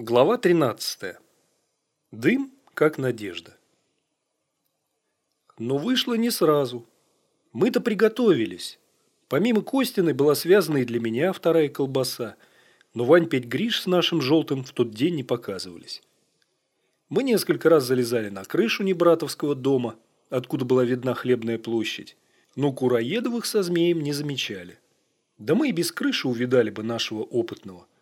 Глава 13. Дым, как надежда. Но вышло не сразу. Мы-то приготовились. Помимо Костиной была связана и для меня вторая колбаса, но Вань Петь Гриш с нашим желтым в тот день не показывались. Мы несколько раз залезали на крышу Небратовского дома, откуда была видна хлебная площадь, но Кураедовых со змеем не замечали. Да мы и без крыши увидали бы нашего опытного –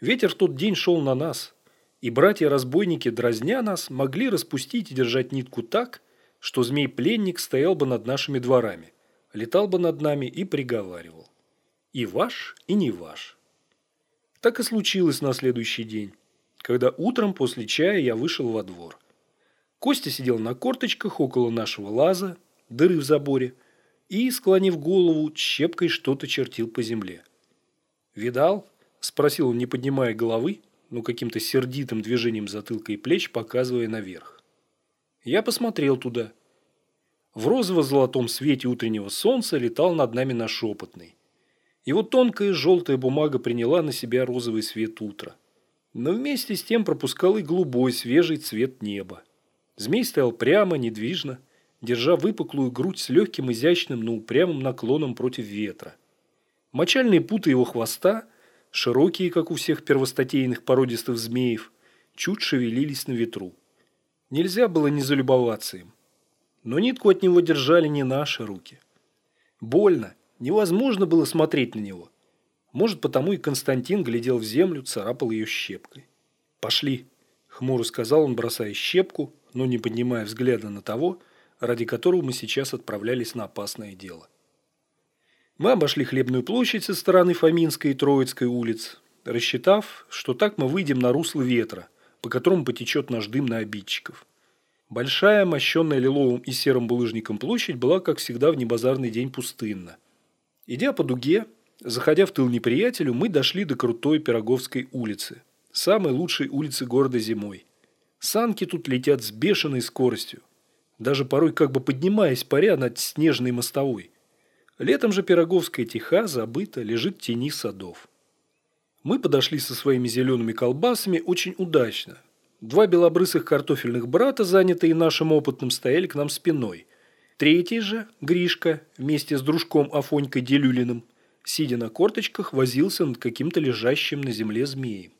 Ветер в тот день шел на нас, и братья-разбойники, дразня нас, могли распустить и держать нитку так, что змей-пленник стоял бы над нашими дворами, летал бы над нами и приговаривал. И ваш, и не ваш. Так и случилось на следующий день, когда утром после чая я вышел во двор. Костя сидел на корточках около нашего лаза, дыры в заборе, и, склонив голову, щепкой что-то чертил по земле. «Видал?» – спросил он, не поднимая головы, но каким-то сердитым движением затылка и плеч, показывая наверх. Я посмотрел туда. В розово-золотом свете утреннего солнца летал над нами наш опытный. Его тонкая желтая бумага приняла на себя розовый свет утра. Но вместе с тем пропускал и голубой свежий цвет неба. Змей стоял прямо, недвижно, держа выпуклую грудь с легким, изящным, но упрямым наклоном против ветра. Мочальные путы его хвоста – широкие, как у всех первостатейных породистых змеев, чуть шевелились на ветру. Нельзя было не залюбоваться им. Но нитку от него держали не наши руки. Больно, невозможно было смотреть на него. Может, потому и Константин глядел в землю, царапал ее щепкой. «Пошли», – хмуро сказал он, бросая щепку, но не поднимая взгляда на того, ради которого мы сейчас отправлялись на опасное дело. Мы обошли Хлебную площадь со стороны Фоминской и Троицкой улиц, рассчитав, что так мы выйдем на русло ветра, по которому потечет наш дым на обидчиков. Большая, мощенная лиловым и серым булыжником площадь была, как всегда, в небазарный день пустынна. Идя по дуге, заходя в тыл неприятелю, мы дошли до крутой Пироговской улицы, самой лучшей улицы города зимой. Санки тут летят с бешеной скоростью, даже порой как бы поднимаясь паря над снежной мостовой – Летом же Пироговская тиха, забыта, лежит в тени садов. Мы подошли со своими зелеными колбасами очень удачно. Два белобрысых картофельных брата, занятые нашим опытным, стояли к нам спиной. Третий же, Гришка, вместе с дружком Афонькой Делюлиным, сидя на корточках, возился над каким-то лежащим на земле змеем.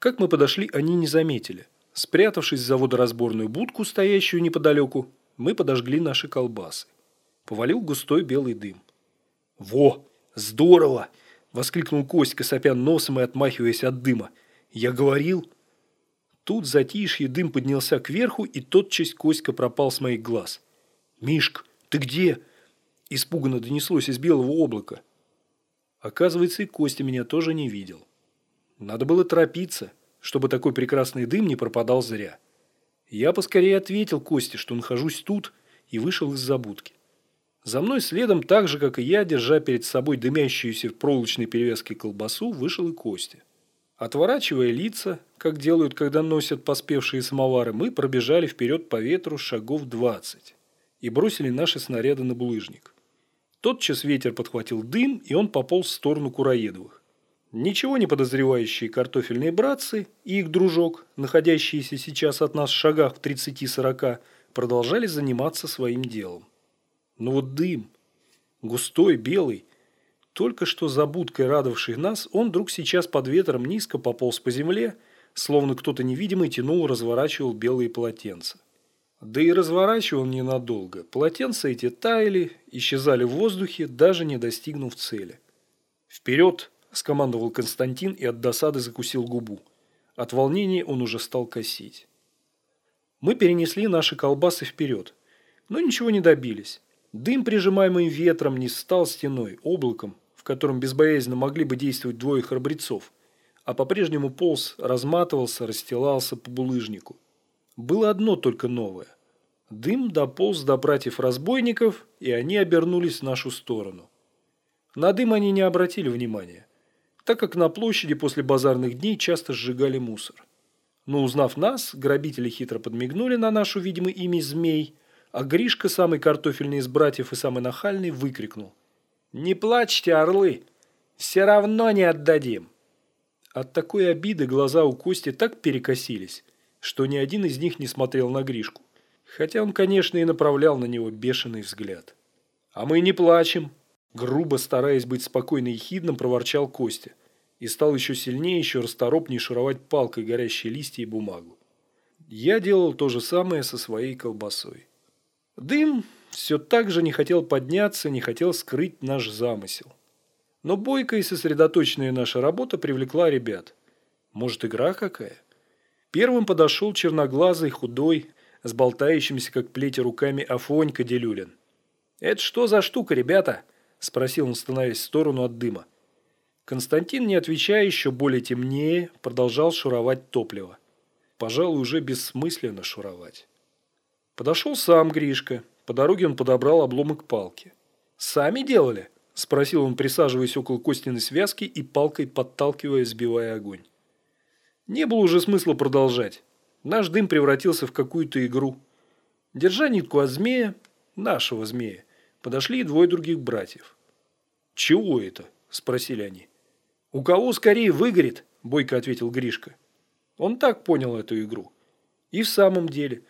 Как мы подошли, они не заметили. Спрятавшись за водоразборную будку, стоящую неподалеку, мы подожгли наши колбасы повалил густой белый дым. «Во! Здорово!» – воскликнул Костька, сопя носом и отмахиваясь от дыма. «Я говорил...» Тут затишье дым поднялся кверху, и тотчас Костька пропал с моих глаз. «Мишка, ты где?» – испуганно донеслось из белого облака. Оказывается, и Костя меня тоже не видел. Надо было торопиться, чтобы такой прекрасный дым не пропадал зря. Я поскорее ответил Косте, что нахожусь тут, и вышел из забудки. За мной следом, так же, как и я, держа перед собой дымящуюся в проволочной перевязке колбасу, вышел и Костя. Отворачивая лица, как делают, когда носят поспевшие самовары, мы пробежали вперед по ветру шагов двадцать и бросили наши снаряды на булыжник. Тотчас ветер подхватил дым, и он пополз в сторону Кураедовых. Ничего не подозревающие картофельные братцы и их дружок, находящиеся сейчас от нас в шагах в 30-40, продолжали заниматься своим делом. Но вот дым, густой, белый, только что за будкой радовавший нас, он вдруг сейчас под ветром низко пополз по земле, словно кто-то невидимый тянул, разворачивал белые полотенца. Да и разворачивал ненадолго. Полотенца эти таяли, исчезали в воздухе, даже не достигнув цели. «Вперед!» – скомандовал Константин и от досады закусил губу. От волнения он уже стал косить. Мы перенесли наши колбасы вперед, но ничего не добились. Дым, прижимаемый ветром, не стал стеной, облаком, в котором безбоязненно могли бы действовать двое храбрецов, а по-прежнему полз, разматывался, расстилался по булыжнику. Было одно только новое. Дым дополз до братьев-разбойников, и они обернулись в нашу сторону. На дым они не обратили внимания, так как на площади после базарных дней часто сжигали мусор. Но узнав нас, грабители хитро подмигнули на нашу, видимо, ими змей – а Гришка, самый картофельный из братьев и самый нахальный, выкрикнул. «Не плачьте, орлы! Все равно не отдадим!» От такой обиды глаза у Кости так перекосились, что ни один из них не смотрел на Гришку. Хотя он, конечно, и направлял на него бешеный взгляд. «А мы не плачем!» Грубо, стараясь быть спокойным и хидным, проворчал Костя. И стал еще сильнее, еще расторопнее шуровать палкой горящие листья и бумагу. Я делал то же самое со своей колбасой. Дым все так же не хотел подняться, не хотел скрыть наш замысел. Но бойкая и сосредоточенная наша работа привлекла ребят. Может, игра какая? Первым подошел черноглазый, худой, с болтающимися, как плети, руками Афонька Делюлин. «Это что за штука, ребята?» – спросил он, становясь в сторону от дыма. Константин, не отвечая, еще более темнее, продолжал шуровать топливо. Пожалуй, уже бессмысленно шуровать. Подошел сам Гришка. По дороге он подобрал обломок палки. «Сами делали?» – спросил он, присаживаясь около Костиной связки и палкой подталкивая, сбивая огонь. Не было уже смысла продолжать. Наш дым превратился в какую-то игру. Держа нитку от змея, нашего змея, подошли и двое других братьев. «Чего это?» – спросили они. «У кого скорее выгорит?» – бойко ответил Гришка. Он так понял эту игру. И в самом деле,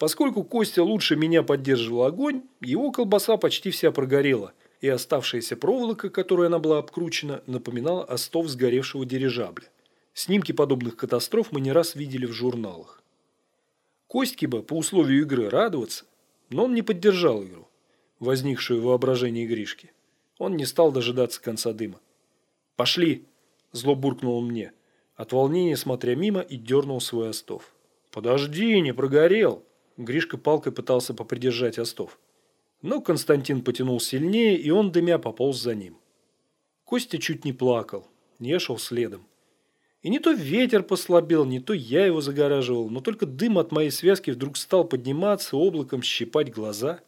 поскольку Костя лучше меня поддерживал огонь, его колбаса почти вся прогорела, и оставшаяся проволока, которой она была обкручена, напоминала остов сгоревшего дирижабля. Снимки подобных катастроф мы не раз видели в журналах. Костьке бы по условию игры радоваться, но он не поддержал игру, возникшую в воображении Гришки. Он не стал дожидаться конца дыма. «Пошли!» – зло буркнул он мне, от волнения смотря мимо и дернул свой остов. «Подожди, не прогорел!» Гришка палкой пытался попридержать остов. Но Константин потянул сильнее, и он, дымя, пополз за ним. Костя чуть не плакал, не шел следом. И не то ветер послабел, не то я его загораживал, но только дым от моей связки вдруг стал подниматься, облаком щипать глаза.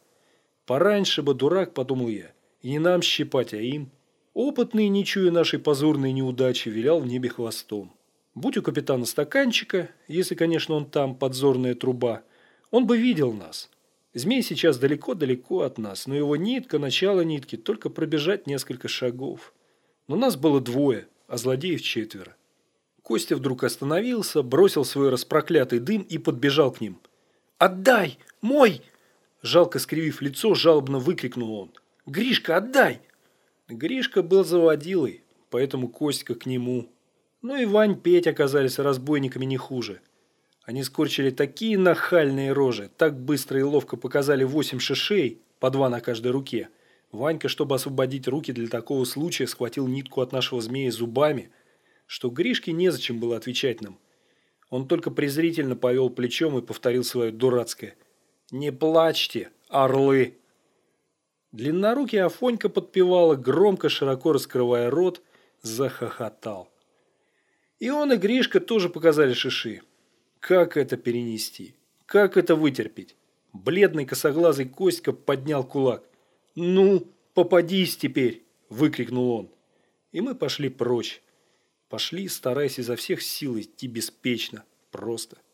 Пораньше бы, дурак, подумал я, и не нам щипать, а им. Опытный, не чуя нашей позорной неудачи, вилял в небе хвостом. Будь у капитана стаканчика, если, конечно, он там, подзорная труба, он бы видел нас. Змей сейчас далеко-далеко от нас, но его нитка, начало нитки, только пробежать несколько шагов. Но нас было двое, а злодеев четверо. Костя вдруг остановился, бросил свой распроклятый дым и подбежал к ним. «Отдай! Мой!» Жалко скривив лицо, жалобно выкрикнул он. «Гришка, отдай!» Гришка был заводилой, поэтому Костька к нему. Ну и Вань, Петь оказались разбойниками не хуже. Они скорчили такие нахальные рожи, так быстро и ловко показали восемь шишей, по два на каждой руке. Ванька, чтобы освободить руки для такого случая, схватил нитку от нашего змея зубами – что Гришке незачем было отвечать нам. Он только презрительно повел плечом и повторил свое дурацкое «Не плачьте, орлы!». Длиннорукий Афонька подпевала, громко, широко раскрывая рот, захохотал. И он и Гришка тоже показали шиши. Как это перенести? Как это вытерпеть? Бледный косоглазый Костька поднял кулак. «Ну, попадись теперь!» – выкрикнул он. И мы пошли прочь. Пошли, стараясь изо всех сил идти беспечно, просто –